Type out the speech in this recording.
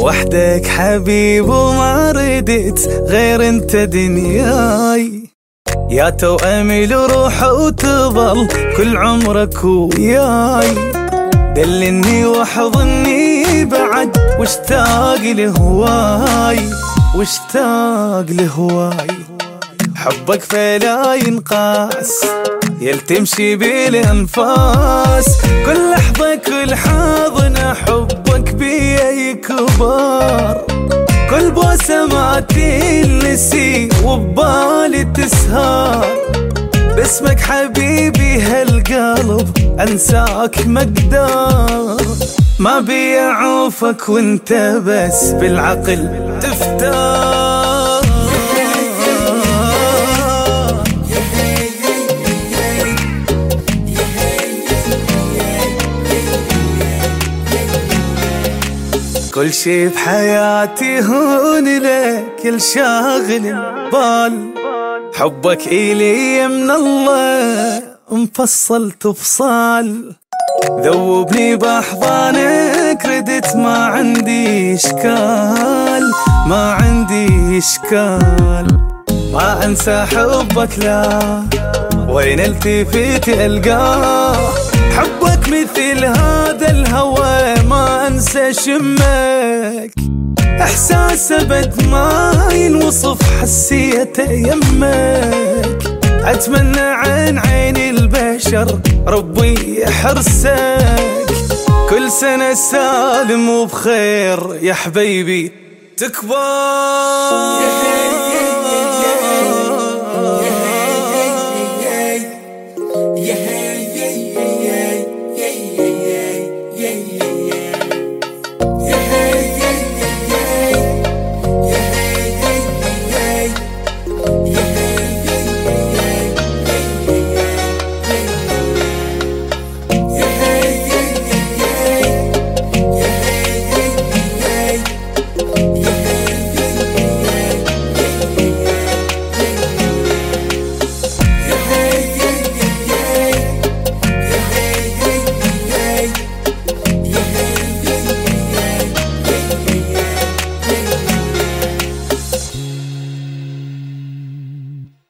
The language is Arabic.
وحدك حبيب وما ردت غير انت دنياي. يا توأمي لروح وتظل كل عمرك وياي. دلني واحضني بعد واشتاق لهواي. واشتاق لهواي. حبك فلا ينقاس يل تمشي بالانفاس. كل لحظة كل حاضنة حبك بي يكبر. كل بوسة ما تنسي وبالي تسهر. باسمك حبيبي هالقلب أنساك مقدار. ما بي اعوفك وانت بس بالعقل كل شي بحياتي هون لك الشاغل بال حبك إلي من الله مفصل تفصال ذوبني بأحضانك. ردت ما عندي إشكال ما عندي إشكال. ما أنسى حبك لا وين التفت ألقاه حبك مثل هذا الهوى ما أنسى شمك. إحساس أبد ما ينوصف حسيته يمك. أتمنى عن عين البشر ربي يحرسك. كل سنة سالم وبخير يا حبيبي تكبر.